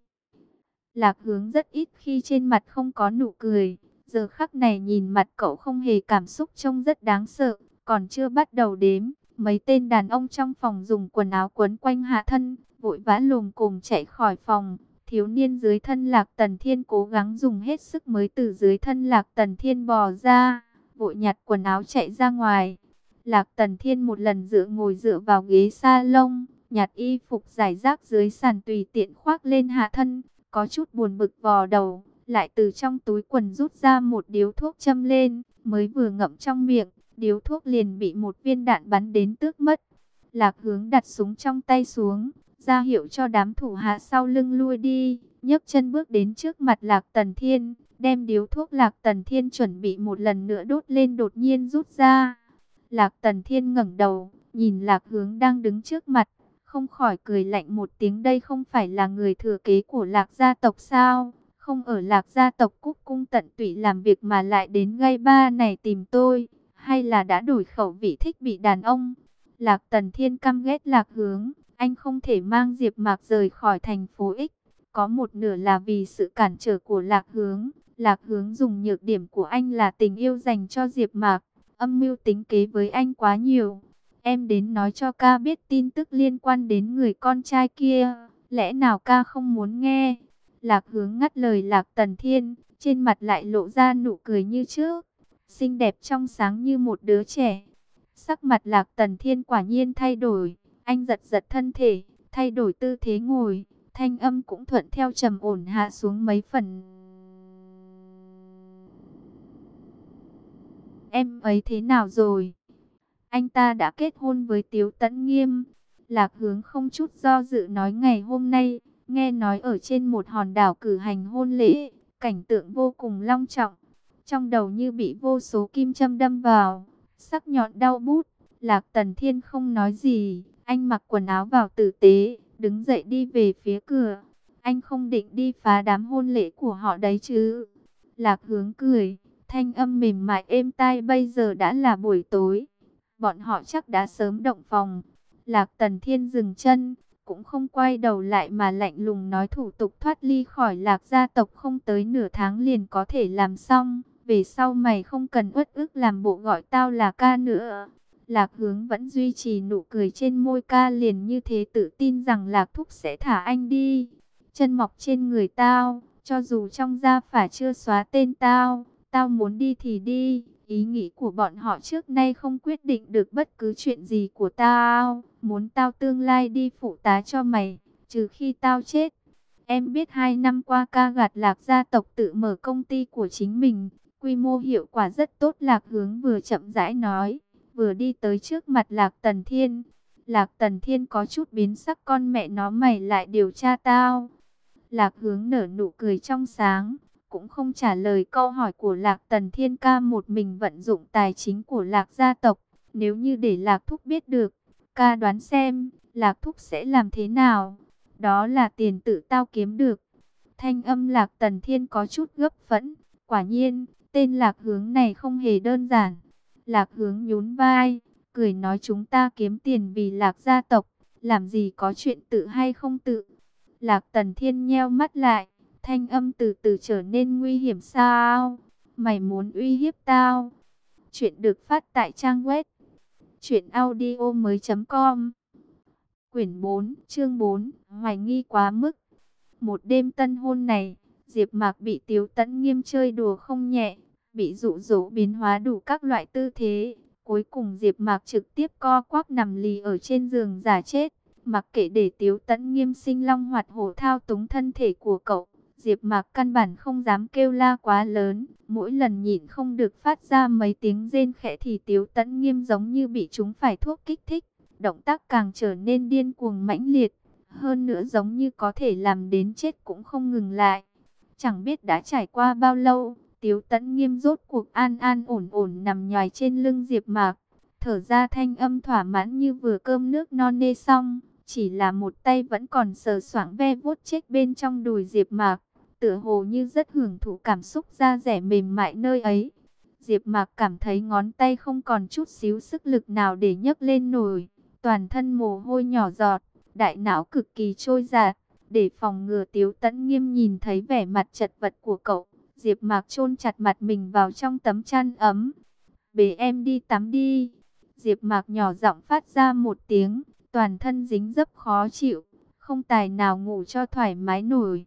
Lạc hướng rất ít khi trên mặt không có nụ cười. Giờ khắc này nhìn mặt cậu không hề cảm xúc trông rất đáng sợ. Còn chưa bắt đầu đếm, mấy tên đàn ông trong phòng dùng quần áo quấn quanh hạ thân, vội vã lùm cùng chạy khỏi phòng. Thiếu niên dưới thân lạc tần thiên cố gắng dùng hết sức mới từ dưới thân lạc tần thiên bò ra, vội nhặt quần áo chạy ra ngoài. Lạc Tần Thiên một lần dựa ngồi dựa vào ghế salon, nhặt y phục giải rác dưới sàn tùy tiện khoác lên hạ thân, có chút buồn bực vò đầu, lại từ trong túi quần rút ra một điếu thuốc châm lên, mới vừa ngậm trong miệng, điếu thuốc liền bị một viên đạn bắn đến tước mất. Lạc hướng đặt súng trong tay xuống, ra hiệu cho đám thủ hạ sau lưng lui đi, nhấc chân bước đến trước mặt Lạc Tần Thiên, đem điếu thuốc Lạc Tần Thiên chuẩn bị một lần nữa đốt lên đột nhiên rút ra. Lạc Tần Thiên ngẩng đầu, nhìn Lạc Hướng đang đứng trước mặt, không khỏi cười lạnh một tiếng đây không phải là người thừa kế của Lạc gia tộc sao? Không ở Lạc gia tộc Cúc Cung tận tụy làm việc mà lại đến gây ba này tìm tôi, hay là đã đổi khẩu vị thích bị đàn ông? Lạc Tần Thiên căm ghét Lạc Hướng, anh không thể mang Diệp Mạc rời khỏi thành phố X, có một nửa là vì sự cản trở của Lạc Hướng. Lạc Hướng dùng nhược điểm của anh là tình yêu dành cho Diệp Mạc, âm mưu tính kế với anh quá nhiều. Em đến nói cho ca biết tin tức liên quan đến người con trai kia, lẽ nào ca không muốn nghe? Lạc Hướng ngắt lời Lạc Tần Thiên, trên mặt lại lộ ra nụ cười như trước, xinh đẹp trong sáng như một đứa trẻ. Sắc mặt Lạc Tần Thiên quả nhiên thay đổi, anh giật giật thân thể, thay đổi tư thế ngồi, thanh âm cũng thuận theo trầm ổn hạ xuống mấy phần. Em ấy thế nào rồi? Anh ta đã kết hôn với Tiếu Tấn Nghiêm. Lạc hướng không chút do dự nói ngày hôm nay, nghe nói ở trên một hòn đảo cử hành hôn lễ, cảnh tượng vô cùng long trọng. Trong đầu như bị vô số kim châm đâm vào, sắc nhọn đau bút. Lạc Tần Thiên không nói gì, anh mặc quần áo vào tử tế, đứng dậy đi về phía cửa. Anh không định đi phá đám hôn lễ của họ đấy chứ. Lạc hướng cười, thanh âm mềm mại êm tai bây giờ đã là buổi tối. Bọn họ chắc đã sớm động phòng. Lạc Tần Thiên dừng chân, cũng không quay đầu lại mà lạnh lùng nói thủ tục thoát ly khỏi lạc gia tộc không tới nửa tháng liền có thể làm xong. Về sau mày không cần uất ức làm bộ gọi tao là ca nữa. Lạc hướng vẫn duy trì nụ cười trên môi ca liền như thế tự tin rằng lạc thúc sẽ thả anh đi. Chân mọc trên người tao, cho dù trong gia phả chưa xóa tên tao, tao muốn đi thì đi. Ý nghĩ của bọn họ trước nay không quyết định được bất cứ chuyện gì của tao. Muốn tao tương lai đi phụ tá cho mày, trừ khi tao chết. Em biết hai năm qua ca gạt lạc gia tộc tự mở công ty của chính mình. Quy mô hiệu quả rất tốt lạc hướng vừa chậm rãi nói. Vừa đi tới trước mặt lạc tần thiên. Lạc tần thiên có chút biến sắc con mẹ nó mày lại điều tra tao. Lạc hướng nở nụ cười trong sáng cũng không trả lời câu hỏi của Lạc Tần Thiên ca một mình vận dụng tài chính của Lạc gia tộc. Nếu như để Lạc Thúc biết được, ca đoán xem, Lạc Thúc sẽ làm thế nào? Đó là tiền tự tao kiếm được. Thanh âm Lạc Tần Thiên có chút gấp phẫn. Quả nhiên, tên Lạc Hướng này không hề đơn giản. Lạc Hướng nhún vai, cười nói chúng ta kiếm tiền vì Lạc gia tộc. Làm gì có chuyện tự hay không tự. Lạc Tần Thiên nheo mắt lại Thanh âm từ từ trở nên nguy hiểm sao? Mày muốn uy hiếp tao? Chuyện được phát tại trang web truyệnaudiomoi.com. Quyển 4, chương 4, hoài nghi quá mức. Một đêm tân hôn này, Diệp Mạc bị Tiếu Tấn Nghiêm chơi đùa không nhẹ, bị dụ dỗ biến hóa đủ các loại tư thế, cuối cùng Diệp Mạc trực tiếp co quắp nằm lì ở trên giường giả chết, mặc kệ để Tiếu Tấn Nghiêm sinh long hoạt hổ thao túng thân thể của cậu. Diệp Mạc căn bản không dám kêu la quá lớn, mỗi lần nhịn không được phát ra mấy tiếng rên khẽ thì Tiếu Tấn Nghiêm giống như bị chúng phải thuốc kích thích, động tác càng trở nên điên cuồng mãnh liệt, hơn nữa giống như có thể làm đến chết cũng không ngừng lại. Chẳng biết đã trải qua bao lâu, Tiếu Tấn Nghiêm rốt cuộc an an ổn ổn nằm nhòi trên lưng Diệp Mạc, thở ra thanh âm thỏa mãn như vừa cơm nước non nê xong, chỉ là một tay vẫn còn sờ soạng ve vuốt chết bên trong đùi Diệp Mạc tựa hồ như rất hưởng thụ cảm xúc da rẻ mềm mại nơi ấy. Diệp Mạc cảm thấy ngón tay không còn chút xíu sức lực nào để nhấc lên nổi, toàn thân mồ hôi nhỏ giọt, đại não cực kỳ trôi dạt, để phòng ngừa Tiếu Tấn Nghiêm nhìn thấy vẻ mặt chật vật của cậu, Diệp Mạc chôn chặt mặt mình vào trong tấm chăn ấm. "Bế em đi tắm đi." Diệp Mạc nhỏ giọng phát ra một tiếng, toàn thân dính dấp khó chịu, không tài nào ngủ cho thoải mái nổi.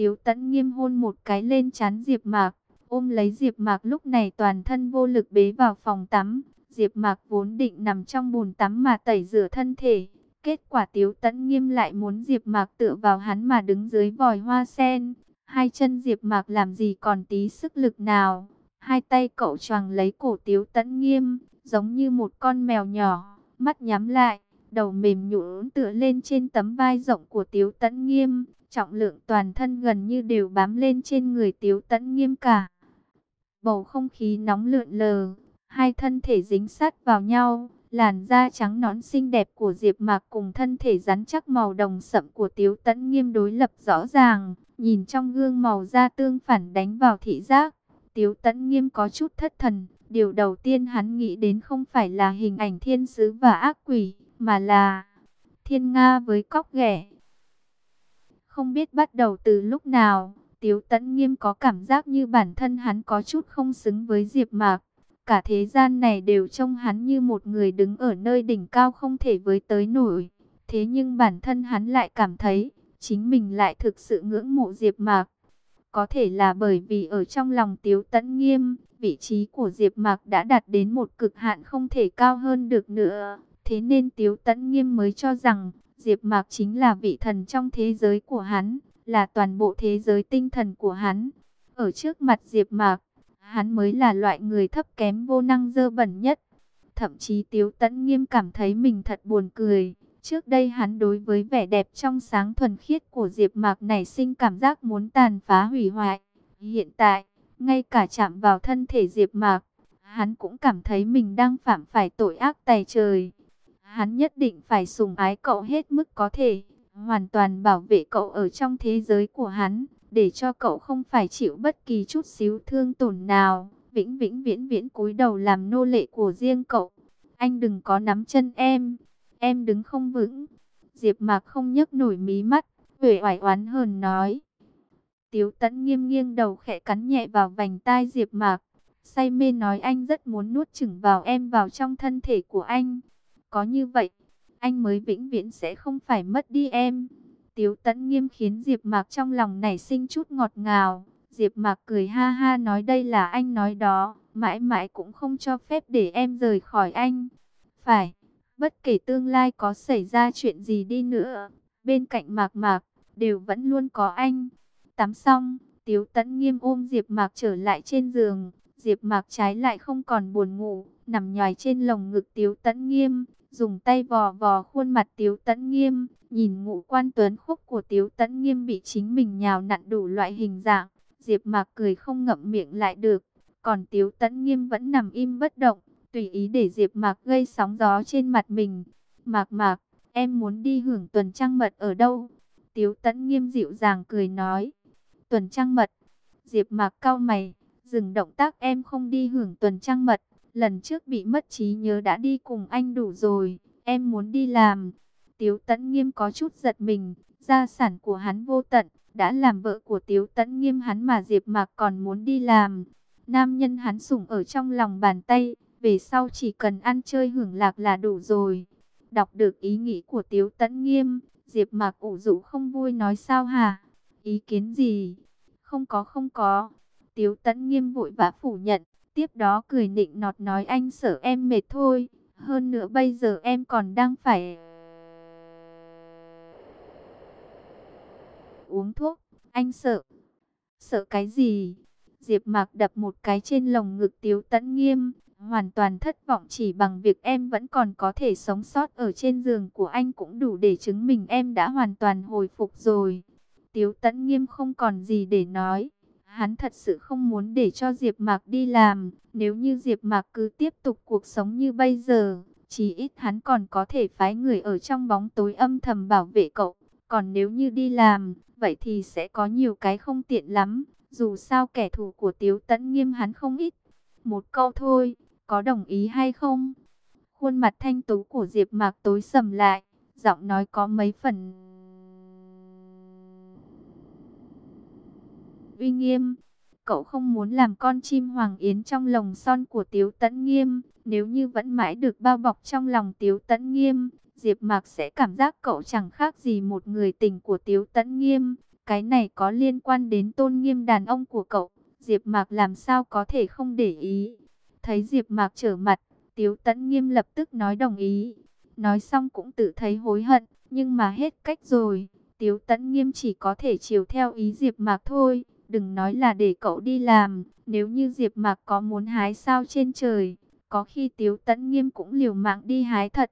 Tiếu tẫn nghiêm hôn một cái lên chán Diệp Mạc, ôm lấy Diệp Mạc lúc này toàn thân vô lực bế vào phòng tắm. Diệp Mạc vốn định nằm trong bồn tắm mà tẩy rửa thân thể. Kết quả Tiếu tẫn nghiêm lại muốn Diệp Mạc tựa vào hắn mà đứng dưới vòi hoa sen. Hai chân Diệp Mạc làm gì còn tí sức lực nào. Hai tay cậu choàng lấy cổ Tiếu tẫn nghiêm, giống như một con mèo nhỏ, mắt nhắm lại, đầu mềm nhũn tựa lên trên tấm vai rộng của Tiếu tẫn nghiêm trọng lượng toàn thân gần như đều bám lên trên người Tiếu Tẫn Nghiêm cả. Bầu không khí nóng lượn lờ, Hai thân thể dính sát vào nhau, làn da trắng nõn xinh đẹp của Diệp Mạc cùng thân thể rắn chắc màu đồng sậm của Tiếu Tẫn Nghiêm đối lập rõ ràng, nhìn trong gương màu da tương phản đánh vào thị giác. Tiếu Tẫn Nghiêm có chút thất thần, điều đầu tiên hắn nghĩ đến không phải là hình ảnh thiên sứ và ác quỷ, mà là thiên nga với cóc ghẻ. Không biết bắt đầu từ lúc nào, Tiếu Tấn Nghiêm có cảm giác như bản thân hắn có chút không xứng với Diệp Mạc. Cả thế gian này đều trông hắn như một người đứng ở nơi đỉnh cao không thể với tới nổi. Thế nhưng bản thân hắn lại cảm thấy, chính mình lại thực sự ngưỡng mộ Diệp Mạc. Có thể là bởi vì ở trong lòng Tiếu Tấn Nghiêm, vị trí của Diệp Mạc đã đạt đến một cực hạn không thể cao hơn được nữa. Thế nên Tiếu Tấn Nghiêm mới cho rằng, Diệp Mạc chính là vị thần trong thế giới của hắn, là toàn bộ thế giới tinh thần của hắn. Ở trước mặt Diệp Mạc, hắn mới là loại người thấp kém vô năng dơ bẩn nhất. Thậm chí Tiếu Tấn Nghiêm cảm thấy mình thật buồn cười. Trước đây hắn đối với vẻ đẹp trong sáng thuần khiết của Diệp Mạc nảy sinh cảm giác muốn tàn phá hủy hoại. Hiện tại, ngay cả chạm vào thân thể Diệp Mạc, hắn cũng cảm thấy mình đang phạm phải tội ác tày trời. Hắn nhất định phải sùng ái cậu hết mức có thể, hoàn toàn bảo vệ cậu ở trong thế giới của hắn, để cho cậu không phải chịu bất kỳ chút xíu thương tổn nào, vĩnh vĩnh viễn viễn cúi đầu làm nô lệ của riêng cậu. Anh đừng có nắm chân em, em đứng không vững. Diệp Mạc không nhấc nổi mí mắt, vẻ oải oán hờn nói. Tiếu Tấn nghiêm nghiêng đầu khẽ cắn nhẹ vào vành tai Diệp Mạc, say mê nói anh rất muốn nuốt chửng vào em vào trong thân thể của anh. Có như vậy, anh mới vĩnh viễn sẽ không phải mất đi em. Tiếu Tấn nghiêm khiến Diệp Mạc trong lòng nảy sinh chút ngọt ngào. Diệp Mạc cười ha ha nói đây là anh nói đó, mãi mãi cũng không cho phép để em rời khỏi anh. Phải, bất kể tương lai có xảy ra chuyện gì đi nữa, bên cạnh Mạc Mạc đều vẫn luôn có anh. Tắm xong, Tiếu Tấn nghiêm ôm Diệp Mạc trở lại trên giường, Diệp Mạc trái lại không còn buồn ngủ, nằm nhòi trên lồng ngực Tiếu Tấn nghiêm, dùng tay vò vò khuôn mặt Tiếu Tấn Nghiêm, nhìn ngũ quan tuấn khúc của Tiếu Tấn Nghiêm bị chính mình nhào nặn đủ loại hình dạng, Diệp Mạc cười không ngậm miệng lại được, còn Tiếu Tấn Nghiêm vẫn nằm im bất động, tùy ý để Diệp Mạc gây sóng gió trên mặt mình. "Mạc Mạc, em muốn đi hưởng tuần trăng mật ở đâu?" Tiếu Tấn Nghiêm dịu dàng cười nói. "Tuần trăng mật?" Diệp Mạc cau mày, dừng động tác em không đi hưởng tuần trăng mật. Lần trước bị mất trí nhớ đã đi cùng anh đủ rồi, em muốn đi làm. Tiếu Tấn Nghiêm có chút giật mình, gia sản của hắn vô tận, đã làm vợ của Tiếu Tấn Nghiêm hắn mà Diệp Mạc còn muốn đi làm. Nam nhân hắn sủng ở trong lòng bàn tay, về sau chỉ cần ăn chơi hưởng lạc là đủ rồi. Đọc được ý nghĩ của Tiếu Tấn Nghiêm, Diệp Mạc ủ rũ không vui nói sao hả? Ý kiến gì? Không có không có. Tiếu Tấn Nghiêm vội vã phủ nhận, Tiếp đó cười nịnh nọt nói anh sợ em mệt thôi. Hơn nữa bây giờ em còn đang phải... Uống thuốc, anh sợ. Sợ cái gì? Diệp Mạc đập một cái trên lồng ngực Tiếu Tấn Nghiêm, hoàn toàn thất vọng chỉ bằng việc em vẫn còn có thể sống sót ở trên giường của anh cũng đủ để chứng minh em đã hoàn toàn hồi phục rồi. Tiếu Tấn Nghiêm không còn gì để nói, Hắn thật sự không muốn để cho Diệp Mạc đi làm, nếu như Diệp Mạc cứ tiếp tục cuộc sống như bây giờ, chí ít hắn còn có thể phái người ở trong bóng tối âm thầm bảo vệ cậu, còn nếu như đi làm, vậy thì sẽ có nhiều cái không tiện lắm, dù sao kẻ thù của Tiếu Tấn Nghiêm hắn không ít. Một câu thôi, có đồng ý hay không? Khuôn mặt thanh tú của Diệp Mạc tối sầm lại, giọng nói có mấy phần uy nghiêm. Cậu không muốn làm con chim hoàng yến trong lồng son của Tiếu Tấn Nghiêm. Nếu như vẫn mãi được bao bọc trong lòng Tiếu Tấn Nghiêm, Diệp Mạc sẽ cảm giác cậu chẳng khác gì một người tình của Tiếu Tấn Nghiêm. Cái này có liên quan đến tôn nghiêm đàn ông của cậu. Diệp Mạc làm sao có thể không để ý. Thấy Diệp Mạc trở mặt, Tiếu Tấn Nghiêm lập tức nói đồng ý. Nói xong cũng tự thấy hối hận, nhưng mà hết cách rồi. Tiếu Tấn Nghiêm chỉ có thể chiều theo ý Diệp Mạc thôi. Đừng nói là để cậu đi làm, nếu như Diệp Mạc có muốn hái sao trên trời, có khi Tiếu Tấn Nghiêm cũng liều mạng đi hái thật.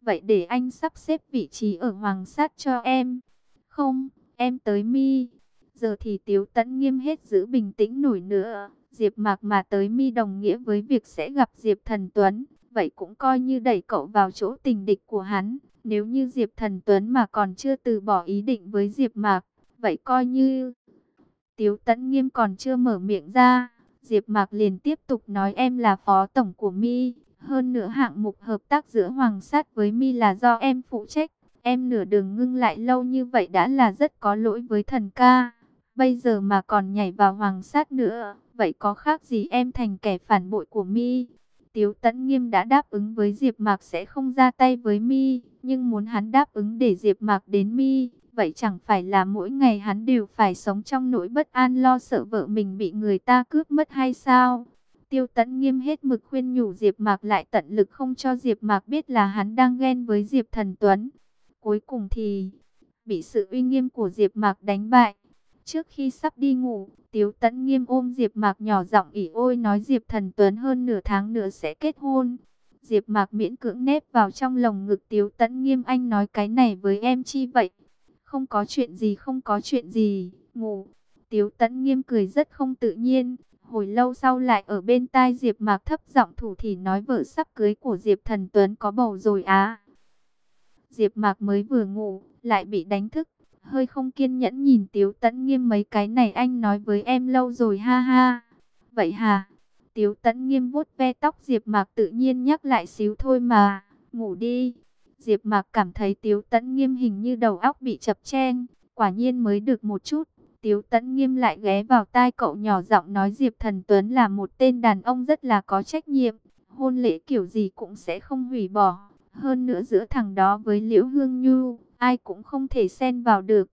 Vậy để anh sắp xếp vị trí ở Hoàng Sát cho em. Không, em tới mi. Giờ thì Tiếu Tấn Nghiêm hết giữ bình tĩnh nổi nữa. Diệp Mạc mà tới mi đồng nghĩa với việc sẽ gặp Diệp Thần Tuấn, vậy cũng coi như đẩy cậu vào chỗ tình địch của hắn. Nếu như Diệp Thần Tuấn mà còn chưa từ bỏ ý định với Diệp Mạc, vậy coi như Tiếu Tấn Nghiêm còn chưa mở miệng ra, Diệp Mạc liền tiếp tục nói em là phó tổng của Mi, hơn nữa hạng mục hợp tác giữa Hoàng Sát với Mi là do em phụ trách. Em nửa đường ngưng lại lâu như vậy đã là rất có lỗi với thần ca. Bây giờ mà còn nhảy vào Hoàng Sát nữa, vậy có khác gì em thành kẻ phản bội của Mi? Tiếu Tấn Nghiêm đã đáp ứng với Diệp Mạc sẽ không ra tay với Mi, nhưng muốn hắn đáp ứng để Diệp Mạc đến Mi, vậy chẳng phải là mỗi ngày hắn đều phải sống trong nỗi bất an lo sợ vợ mình bị người ta cướp mất hay sao? Tiêu Tấn Nghiêm hết mực khuyên nhủ Diệp Mạc lại tận lực không cho Diệp Mạc biết là hắn đang ghen với Diệp Thần Tuấn. Cuối cùng thì bị sự uy nghiêm của Diệp Mạc đánh bại. Trước khi sắp đi ngủ, tiêu Tấn Nghiêm ôm Diệp Mạc nhỏ giọng ỉ ôi nói Diệp Thần Tuấn hơn nửa tháng nữa sẽ kết hôn. Diệp Mạc miễn cưỡng nép vào trong lồng ngực tiêu Tấn Nghiêm anh nói cái này với em chi vậy? Không có chuyện gì không có chuyện gì, ngủ. Tiếu Tấn Nghiêm cười rất không tự nhiên, hồi lâu sau lại ở bên tai Diệp Mạc thấp giọng thủ thì nói vợ sắp cưới của Diệp Thần Tuấn có bầu rồi á. Diệp Mạc mới vừa ngủ, lại bị đánh thức, hơi không kiên nhẫn nhìn Tiếu Tấn Nghiêm mấy cái này anh nói với em lâu rồi ha ha. Vậy hả? Tiếu Tấn Nghiêm vuốt ve tóc Diệp Mạc tự nhiên nhắc lại xíu thôi mà, ngủ đi. Diệp Mạc cảm thấy Tiếu Tấn Nghiêm hình như đầu óc bị chập cheng, quả nhiên mới được một chút. Tiếu Tấn Nghiêm lại ghé vào tai cậu nhỏ giọng nói Diệp Thần Tuấn là một tên đàn ông rất là có trách nhiệm, hôn lễ kiểu gì cũng sẽ không hủy bỏ. Hơn nữa giữa thằng đó với Liễu Hương Nhu, ai cũng không thể xen vào được.